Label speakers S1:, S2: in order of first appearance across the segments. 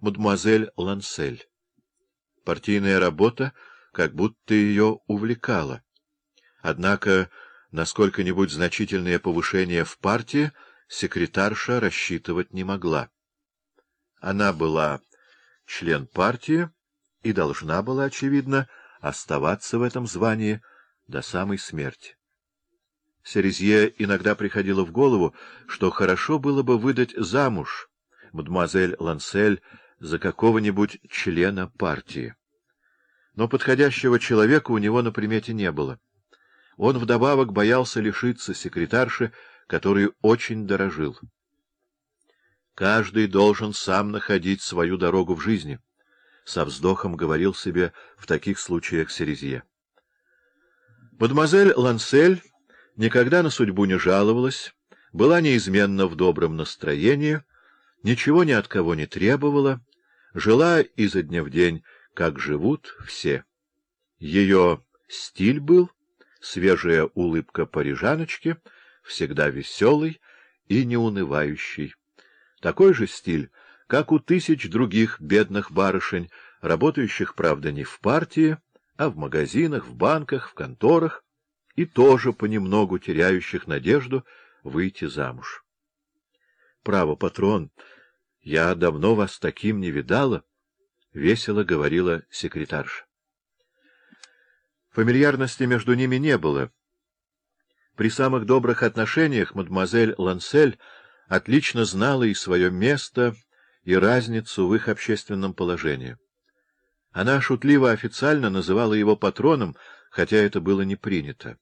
S1: мадемуазель Лансель. Партийная работа как будто ее увлекала. Однако на сколько-нибудь значительное повышение в партии секретарша рассчитывать не могла. Она была член партии и должна была, очевидно, оставаться в этом звании до самой смерти. Серезье иногда приходило в голову, что хорошо было бы выдать замуж мадемуазель Лансель за какого-нибудь члена партии. Но подходящего человека у него на примете не было. Он вдобавок боялся лишиться секретарши, которой очень дорожил. Каждый должен сам находить свою дорогу в жизни, — со вздохом говорил себе в таких случаях Серезье. Мадемуазель Лансель никогда на судьбу не жаловалась, была неизменно в добром настроении, ничего ни от кого не требовала, жила изо дня в день, как живут все. Ее стиль был свежая улыбка парижаночки, всегда веселый и неунывающий. Такой же стиль, как у тысяч других бедных барышень, работающих, правда, не в партии, а в магазинах, в банках, в конторах, и тоже понемногу теряющих надежду выйти замуж. — Право, патрон, я давно вас таким не видала, — весело говорила секретарша. Фамильярности между ними не было. При самых добрых отношениях мадемуазель Лансель отлично знала и свое место, и разницу в их общественном положении. Она шутливо официально называла его патроном, хотя это было не принято.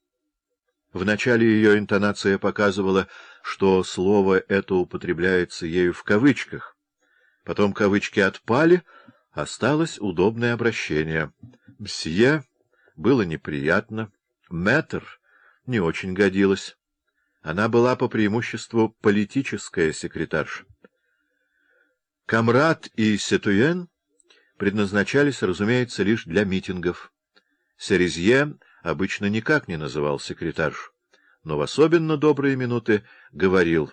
S1: Вначале ее интонация показывала, что слово это употребляется ею в кавычках. Потом кавычки отпали, осталось удобное обращение. «Мсье» было неприятно, «мэтр» не очень годилось. Она была по преимуществу политическая секретарша. Камрад и Сетуен предназначались, разумеется, лишь для митингов. Серезье обычно никак не называл секретаршу, но в особенно добрые минуты говорил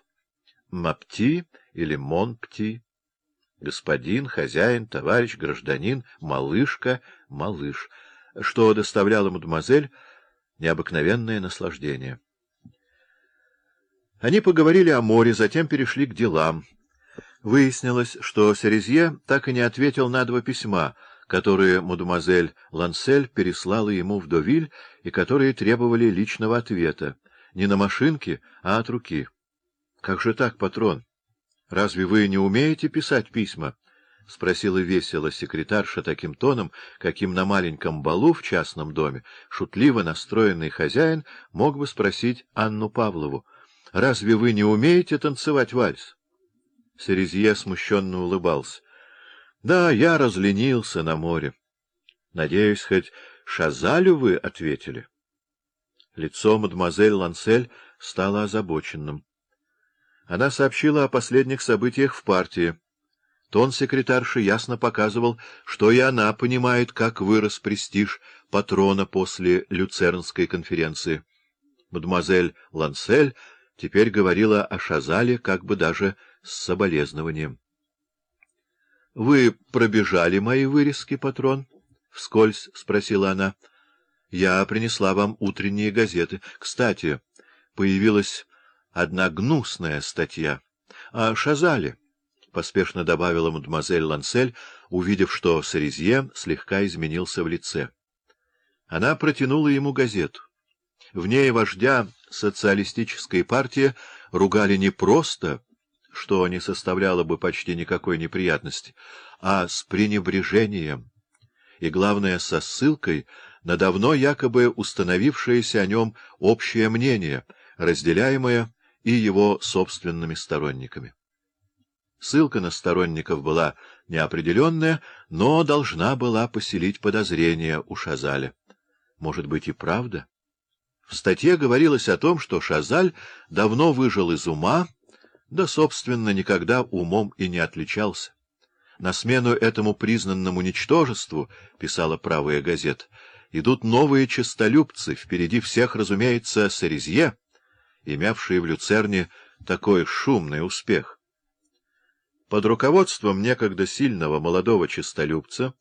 S1: «мапти» или «монпти», «господин», «хозяин», «товарищ», «гражданин», «малышка», «малыш», что доставляло мадемуазель необыкновенное наслаждение. Они поговорили о море, затем перешли к делам. Выяснилось, что Серезье так и не ответил на два письма — которые мадемуазель Лансель переслала ему в Довиль и которые требовали личного ответа, не на машинке, а от руки. — Как же так, патрон? Разве вы не умеете писать письма? — спросила весело секретарша таким тоном, каким на маленьком балу в частном доме шутливо настроенный хозяин мог бы спросить Анну Павлову. — Разве вы не умеете танцевать вальс? Серезье смущенно улыбался. Да, я разленился на море. Надеюсь, хоть Шазалю вы ответили? Лицо мадемуазель Лансель стало озабоченным. Она сообщила о последних событиях в партии. Тон секретарши ясно показывал, что и она понимает, как вырос престиж патрона после Люцернской конференции. Мадемуазель Лансель теперь говорила о Шазале как бы даже с соболезнованием. — Вы пробежали мои вырезки, патрон? — вскользь спросила она. — Я принесла вам утренние газеты. Кстати, появилась одна гнусная статья. — О Шазале, — поспешно добавила мадемуазель Лансель, увидев, что Сарезье слегка изменился в лице. Она протянула ему газету. В ней вождя социалистической партии ругали не просто что не составляло бы почти никакой неприятности, а с пренебрежением, и, главное, со ссылкой на давно якобы установившееся о нем общее мнение, разделяемое и его собственными сторонниками. Ссылка на сторонников была неопределенная, но должна была поселить подозрения у Шазаля. Может быть и правда? В статье говорилось о том, что Шазаль давно выжил из ума, да, собственно, никогда умом и не отличался. На смену этому признанному ничтожеству, — писала правая газета, — идут новые честолюбцы, впереди всех, разумеется, Сарезье, имевшие в Люцерне такой шумный успех. Под руководством некогда сильного молодого честолюбца